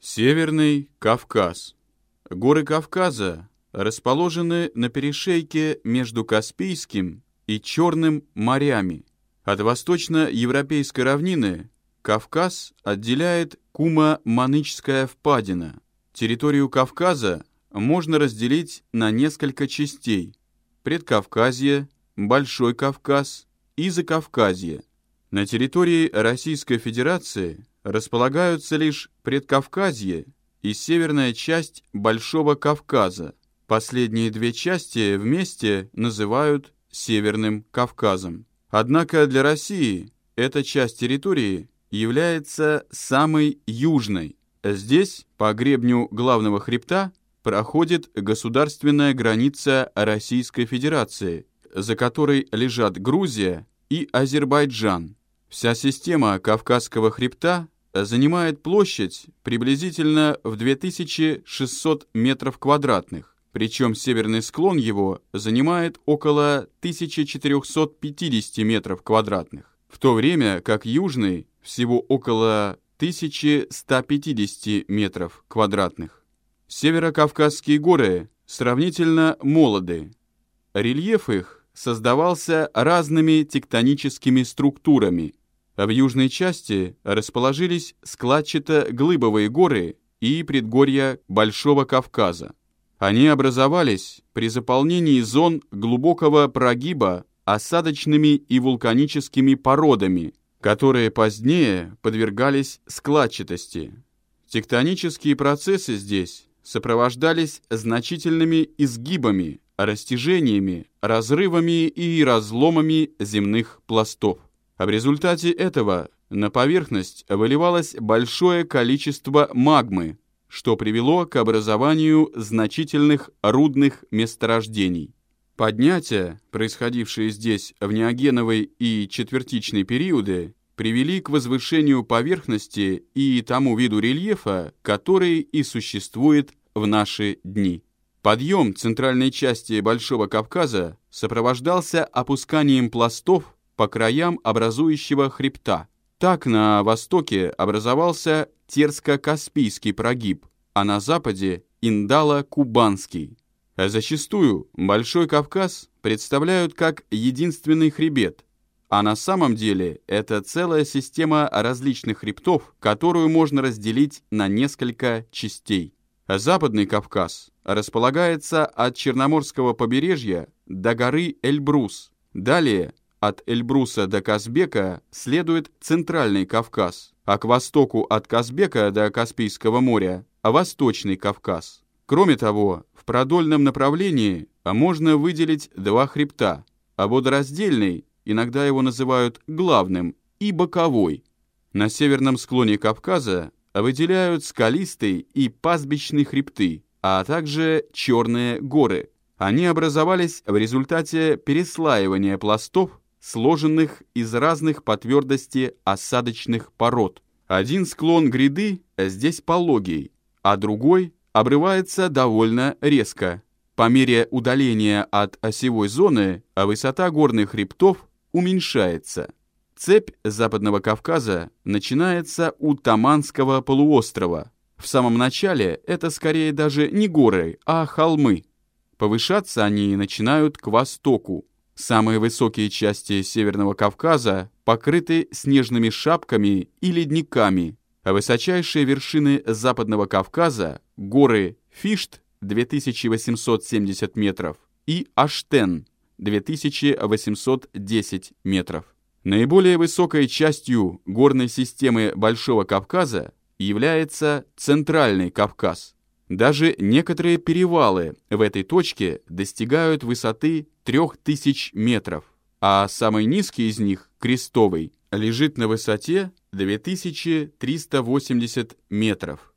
Северный Кавказ. Горы Кавказа расположены на перешейке между Каспийским и Черным морями. От восточно-европейской равнины Кавказ отделяет Кума-Манычская впадина. Территорию Кавказа можно разделить на несколько частей. Предкавказье, Большой Кавказ и Закавказье. На территории Российской Федерации располагаются лишь Предкавказье и северная часть Большого Кавказа. Последние две части вместе называют Северным Кавказом. Однако для России эта часть территории является самой южной. Здесь, по гребню главного хребта, проходит государственная граница Российской Федерации, за которой лежат Грузия и Азербайджан. Вся система Кавказского хребта занимает площадь приблизительно в 2600 метров квадратных, причем северный склон его занимает около 1450 метров квадратных, в то время как южный всего около 1150 метров квадратных. Северокавказские горы сравнительно молоды. Рельеф их создавался разными тектоническими структурами. В южной части расположились складчато-глыбовые горы и предгорья Большого Кавказа. Они образовались при заполнении зон глубокого прогиба осадочными и вулканическими породами, которые позднее подвергались складчатости. Тектонические процессы здесь сопровождались значительными изгибами, растяжениями, разрывами и разломами земных пластов. А в результате этого на поверхность выливалось большое количество магмы, что привело к образованию значительных рудных месторождений. Поднятия, происходившие здесь в неогеновый и четвертичный периоды, привели к возвышению поверхности и тому виду рельефа, который и существует в наши дни. Подъем центральной части Большого Кавказа сопровождался опусканием пластов по краям образующего хребта. Так на востоке образовался Терско-Каспийский прогиб, а на западе – Индало-Кубанский. Зачастую Большой Кавказ представляют как единственный хребет, а на самом деле это целая система различных хребтов, которую можно разделить на несколько частей. Западный Кавказ располагается от Черноморского побережья до горы Эльбрус. Далее от Эльбруса до Казбека следует Центральный Кавказ, а к востоку от Казбека до Каспийского моря – Восточный Кавказ. Кроме того, в продольном направлении можно выделить два хребта, а водораздельный, иногда его называют главным, и боковой. На северном склоне Кавказа выделяют скалистый и пастбищный хребты, а также черные горы. Они образовались в результате переслаивания пластов, сложенных из разных по твердости осадочных пород. Один склон гряды здесь пологий, а другой обрывается довольно резко. По мере удаления от осевой зоны высота горных хребтов уменьшается. Цепь Западного Кавказа начинается у Таманского полуострова. В самом начале это скорее даже не горы, а холмы. Повышаться они начинают к востоку. Самые высокие части Северного Кавказа покрыты снежными шапками и ледниками, а высочайшие вершины Западного Кавказа, горы Фишт 2870 метров и Аштен 2810 метров. Наиболее высокой частью горной системы Большого Кавказа является Центральный Кавказ. Даже некоторые перевалы в этой точке достигают высоты 3000 метров, а самый низкий из них, Крестовый, лежит на высоте 2380 метров.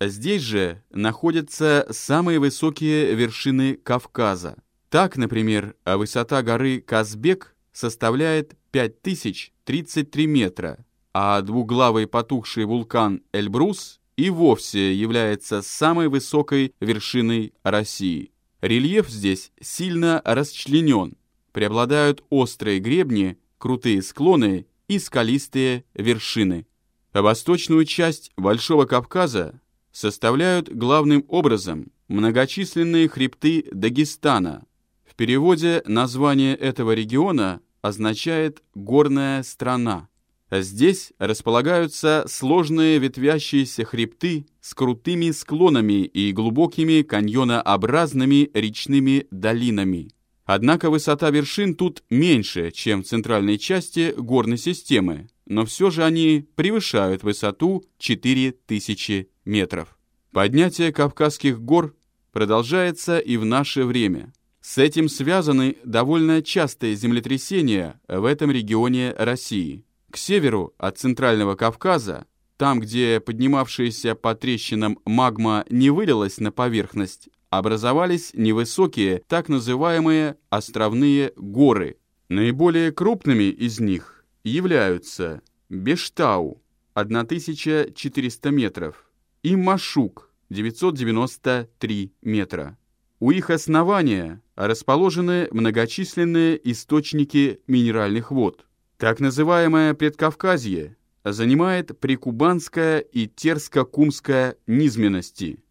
Здесь же находятся самые высокие вершины Кавказа. Так, например, высота горы Казбек составляет 5033 метра, а двуглавый потухший вулкан Эльбрус и вовсе является самой высокой вершиной России. Рельеф здесь сильно расчленен, преобладают острые гребни, крутые склоны и скалистые вершины. Восточную часть Большого Кавказа составляют главным образом многочисленные хребты Дагестана. В переводе название этого региона означает «горная страна». Здесь располагаются сложные ветвящиеся хребты с крутыми склонами и глубокими каньонообразными речными долинами. Однако высота вершин тут меньше, чем в центральной части горной системы, но все же они превышают высоту 4000 метров. Поднятие Кавказских гор продолжается и в наше время. С этим связаны довольно частые землетрясения в этом регионе России. К северу от Центрального Кавказа, там, где поднимавшаяся по трещинам магма не вылилась на поверхность, образовались невысокие так называемые островные горы. Наиболее крупными из них являются Бештау 1400 метров и Машук 993 метра. У их основания расположены многочисленные источники минеральных вод. Так называемое Предкавказье занимает прикубанская и терско-кумская низменности –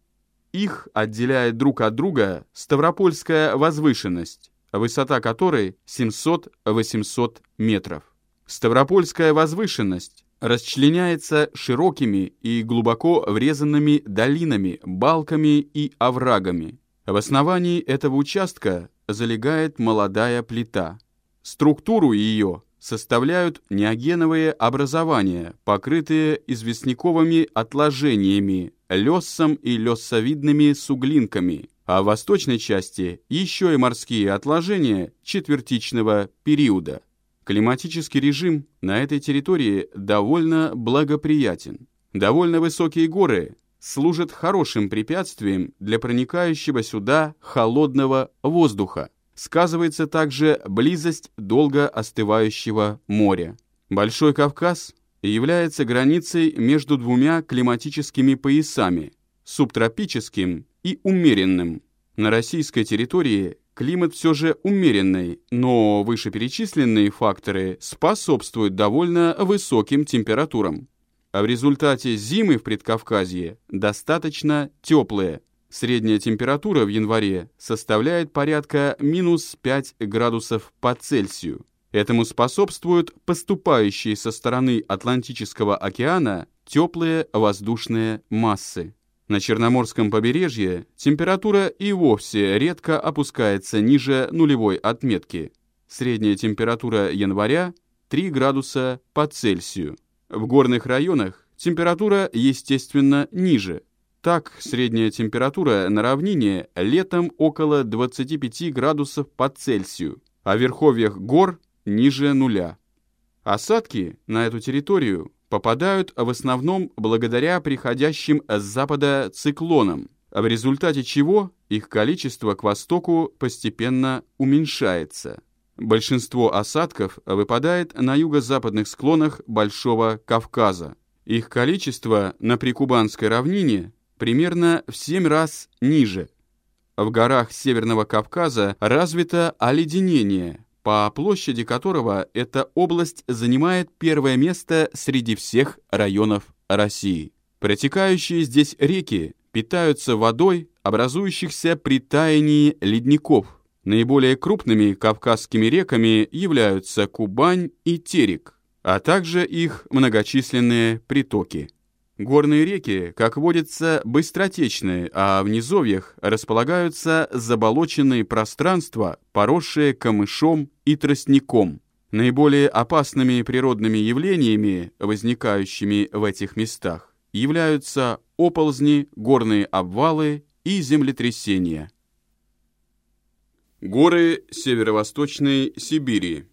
их отделяет друг от друга Ставропольская возвышенность, высота которой 700-800 метров. Ставропольская возвышенность расчленяется широкими и глубоко врезанными долинами, балками и оврагами. В основании этого участка залегает молодая плита. Структуру ее составляют неогеновые образования, покрытые известняковыми отложениями, лессом и лессовидными суглинками, а в восточной части еще и морские отложения четвертичного периода. Климатический режим на этой территории довольно благоприятен. Довольно высокие горы служат хорошим препятствием для проникающего сюда холодного воздуха. Сказывается также близость долго остывающего моря. Большой Кавказ является границей между двумя климатическими поясами – субтропическим и умеренным. На российской территории климат все же умеренный, но вышеперечисленные факторы способствуют довольно высоким температурам. А в результате зимы в Предкавказье достаточно теплые. Средняя температура в январе составляет порядка минус 5 градусов по Цельсию. Этому способствуют поступающие со стороны Атлантического океана теплые воздушные массы. На Черноморском побережье температура и вовсе редко опускается ниже нулевой отметки. Средняя температура января 3 градуса по Цельсию. В горных районах температура, естественно, ниже. Так, средняя температура на равнине летом около 25 градусов по Цельсию, а в верховьях гор ниже нуля. Осадки на эту территорию попадают в основном благодаря приходящим с запада циклонам, в результате чего их количество к востоку постепенно уменьшается. Большинство осадков выпадает на юго-западных склонах Большого Кавказа. Их количество на Прикубанской равнине примерно в 7 раз ниже. В горах Северного Кавказа развито оледенение – по площади которого эта область занимает первое место среди всех районов России. Протекающие здесь реки питаются водой, образующихся при таянии ледников. Наиболее крупными кавказскими реками являются Кубань и Терек, а также их многочисленные притоки. Горные реки, как водится, быстротечные, а в низовьях располагаются заболоченные пространства, поросшие камышом и тростником. Наиболее опасными природными явлениями, возникающими в этих местах, являются оползни, горные обвалы и землетрясения. Горы Северо-Восточной Сибири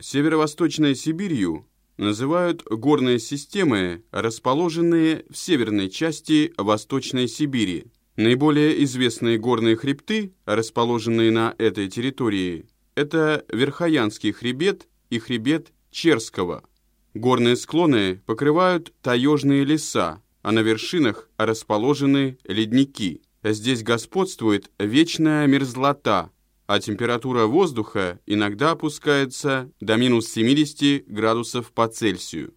Северо-Восточной Сибирью называют горные системы, расположенные в северной части Восточной Сибири. Наиболее известные горные хребты, расположенные на этой территории, это Верхоянский хребет и хребет Черского. Горные склоны покрывают таежные леса, а на вершинах расположены ледники. Здесь господствует вечная мерзлота – а температура воздуха иногда опускается до минус 70 градусов по Цельсию.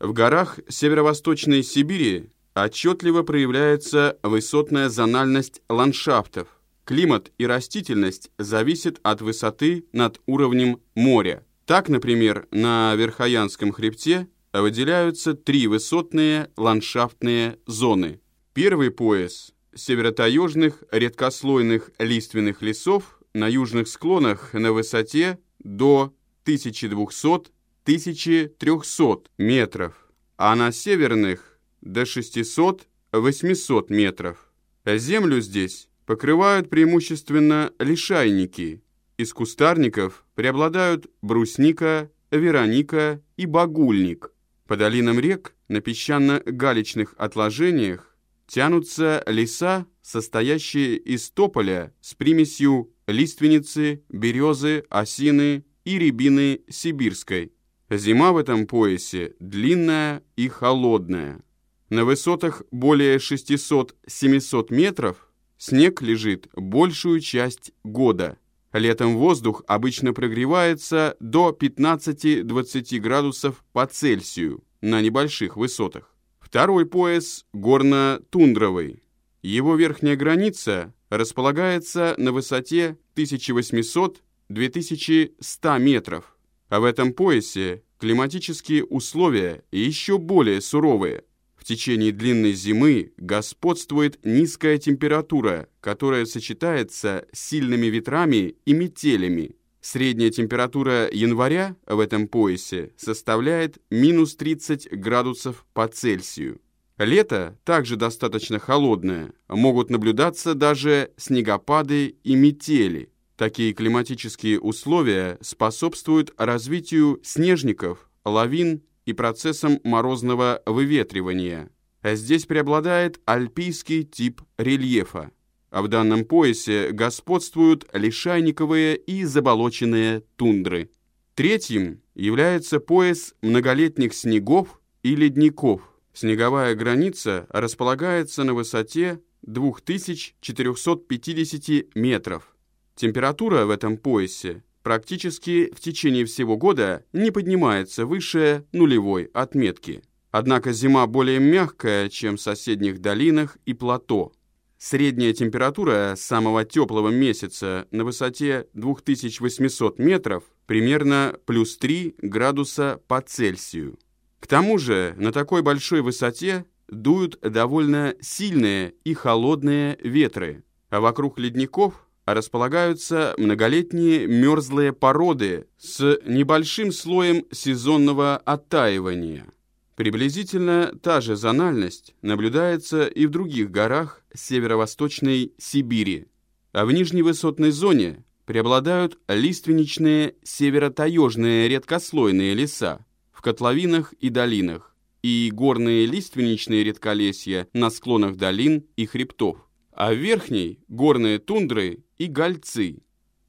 В горах северо-восточной Сибири отчетливо проявляется высотная зональность ландшафтов. Климат и растительность зависят от высоты над уровнем моря. Так, например, на Верхоянском хребте выделяются три высотные ландшафтные зоны. Первый пояс северо-таежных редкослойных лиственных лесов на южных склонах на высоте до 1200-1300 метров, а на северных до 600-800 метров. Землю здесь покрывают преимущественно лишайники. Из кустарников преобладают брусника, вероника и багульник. По долинам рек на песчано-галечных отложениях тянутся леса, состоящие из тополя с примесью лиственницы, березы, осины и рябины сибирской. Зима в этом поясе длинная и холодная. На высотах более 600-700 метров снег лежит большую часть года. Летом воздух обычно прогревается до 15-20 градусов по Цельсию на небольших высотах. Второй пояс горно-тундровый. Его верхняя граница располагается на высоте 1800-2100 метров, а в этом поясе климатические условия еще более суровые. В течение длинной зимы господствует низкая температура, которая сочетается с сильными ветрами и метелями. Средняя температура января в этом поясе составляет минус 30 градусов по Цельсию. Лето также достаточно холодное, могут наблюдаться даже снегопады и метели. Такие климатические условия способствуют развитию снежников, лавин и процессам морозного выветривания. Здесь преобладает альпийский тип рельефа. А в данном поясе господствуют лишайниковые и заболоченные тундры. Третьим является пояс многолетних снегов и ледников. Снеговая граница располагается на высоте 2450 метров. Температура в этом поясе практически в течение всего года не поднимается выше нулевой отметки. Однако зима более мягкая, чем в соседних долинах и плато. Средняя температура самого теплого месяца на высоте 2800 метров примерно плюс 3 градуса по Цельсию. К тому же на такой большой высоте дуют довольно сильные и холодные ветры, а вокруг ледников располагаются многолетние мерзлые породы с небольшим слоем сезонного оттаивания. Приблизительно та же зональность наблюдается и в других горах северо-восточной Сибири, а в нижней высотной зоне преобладают лиственничные северо-таежные редкослойные леса, в котловинах и долинах, и горные лиственничные редколесья на склонах долин и хребтов, а в верхней – горные тундры и гольцы.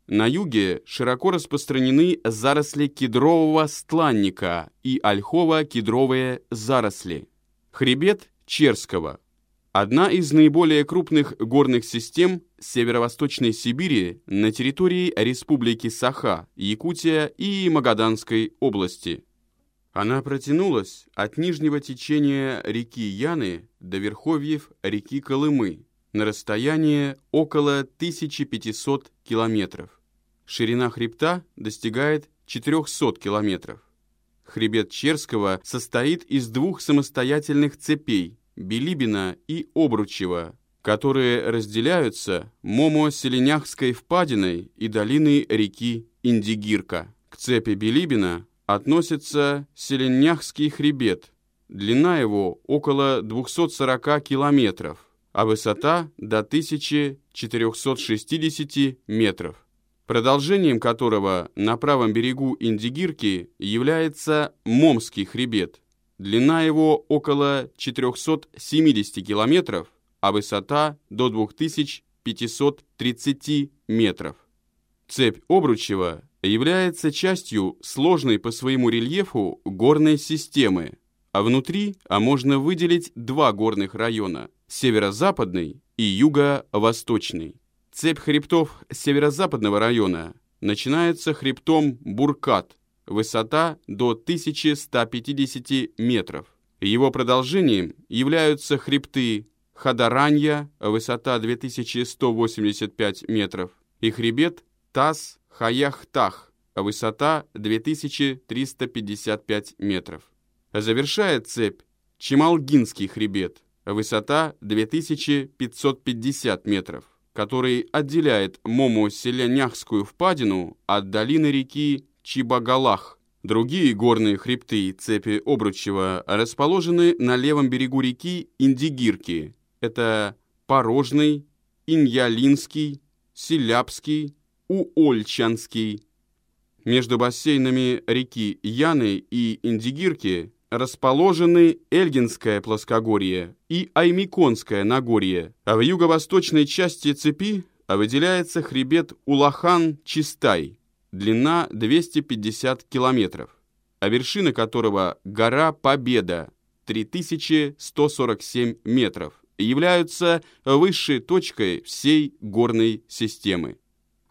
На юге широко распространены заросли кедрового стланника и ольхово-кедровые заросли. Хребет Черского – одна из наиболее крупных горных систем северо-восточной Сибири на территории Республики Саха, Якутия и Магаданской области – она протянулась от нижнего течения реки Яны до верховьев реки Колымы на расстояние около 1500 километров. Ширина хребта достигает 400 километров. Хребет Черского состоит из двух самостоятельных цепей – Билибина и Обручева, которые разделяются Момо-Селеняхской впадиной и долиной реки Индигирка. К цепи Билибина относится Селеняхский хребет. Длина его около 240 километров, а высота до 1460 метров, продолжением которого на правом берегу Индигирки является Момский хребет. Длина его около 470 километров, а высота до 2530 метров. Цепь Обручева является частью сложной по своему рельефу горной системы, а внутри а можно выделить два горных района – северо-западный и юго-восточный. Цепь хребтов северо-западного района начинается хребтом Буркат, высота до 1150 метров, Его продолжением являются хребты Хадаранья, высота 2185 метров, и хребет Тас Хаяхтах, высота 2355 метров. Завершает цепь Чемалгинский хребет, высота 2550 метров, который отделяет Момо-Селяняхскую впадину от долины реки Чибагалах. Другие горные хребты цепи Обручева расположены на левом берегу реки Индигирки. Это Порожный, Иньялинский, Селяпский, Уольчанский. Между бассейнами реки Яны и Индигирки расположены Эльгинское плоскогорье и Аймиконское Нагорье, а в юго-восточной части цепи выделяется хребет Улахан-Чистай, длина 250 километров, а вершина которого гора Победа, 3147 метров, являются высшей точкой всей горной системы.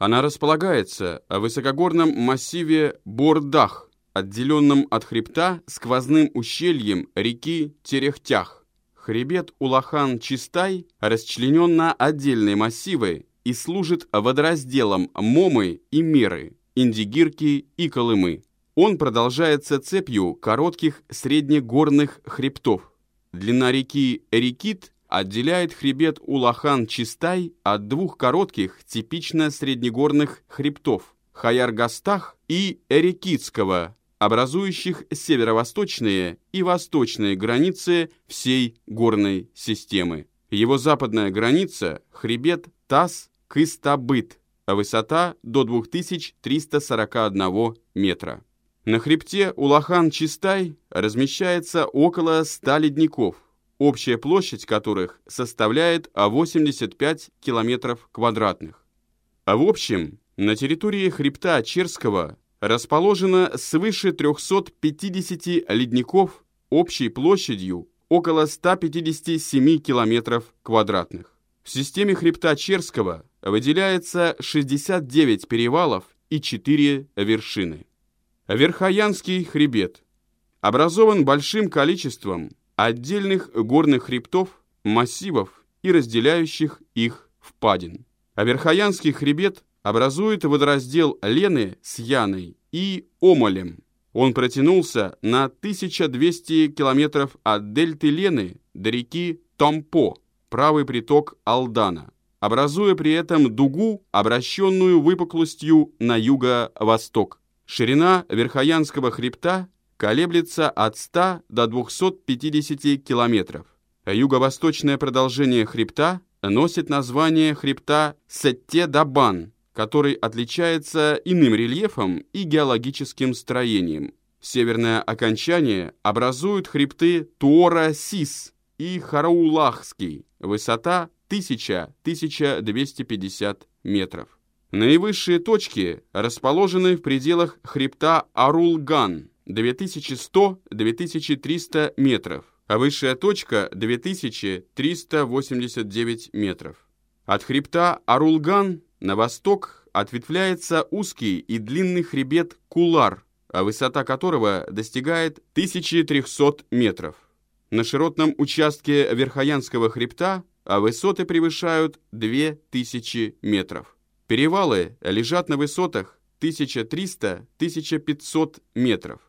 Она располагается в высокогорном массиве Бордах, отделенном от хребта сквозным ущельем реки Терехтях. Хребет Улахан-Чистай расчленен на отдельные массивы и служит водоразделом Момы и Меры, Индигирки и Колымы. Он продолжается цепью коротких среднегорных хребтов. Длина реки Рекит отделяет хребет Улахан-Чистай от двух коротких, типично среднегорных хребтов – Хаяргастах и Эрекитского, образующих северо-восточные и восточные границы всей горной системы. Его западная граница – хребет Тас-Кыстабыт, высота до 2341 метра. На хребте Улахан-Чистай размещается около 100 ледников, общая площадь которых составляет 85 километров квадратных. А в общем, на территории хребта Черского расположено свыше 350 ледников общей площадью около 157 километров квадратных. В системе хребта Черского выделяется 69 перевалов и 4 вершины. Верхоянский хребет образован большим количеством отдельных горных хребтов, массивов и разделяющих их впадин. А Верхоянский хребет образует водораздел Лены с Яной и Омолем. Он протянулся на 1200 километров от дельты Лены до реки Томпо, правый приток Алдана, образуя при этом дугу, обращенную выпуклостью на юго-восток. Ширина Верхоянского хребта колеблется от 100 до 250 километров. Юго-восточное продолжение хребта носит название хребта Сетте-Дабан, который отличается иным рельефом и геологическим строением. Северное окончание образуют хребты Туора-Сис и Хараулахский, высота 1000-1250 метров. Наивысшие точки расположены в пределах хребта Арулган 2100-2300 метров, а высшая точка 2389 метров. От хребта Арулган на восток ответвляется узкий и длинный хребет Кулар, а высота которого достигает 1300 метров. На широтном участке Верхоянского хребта а высоты превышают 2000 метров. Перевалы лежат на высотах 1300-1500 метров.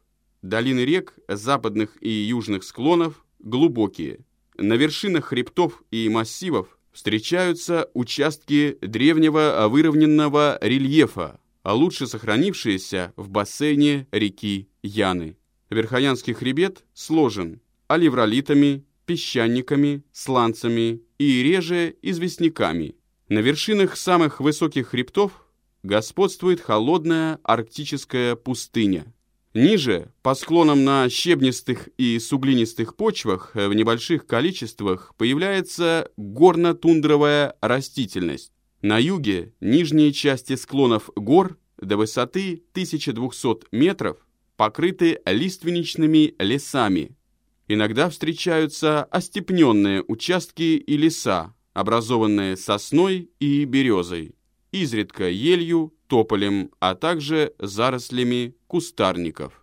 Долины рек, западных и южных склонов глубокие. На вершинах хребтов и массивов встречаются участки древнего выровненного рельефа, а лучше сохранившиеся в бассейне реки Яны. Верхоянский хребет сложен оливролитами, песчаниками, сланцами и реже известняками. На вершинах самых высоких хребтов господствует холодная арктическая пустыня. Ниже, по склонам на щебнистых и суглинистых почвах в небольших количествах появляется горно-тундровая растительность. На юге нижние части склонов гор до высоты 1200 метров покрыты лиственничными лесами. Иногда встречаются остепненные участки и леса, образованные сосной и березой, изредка елью, тополем, а также зарослями кустарников.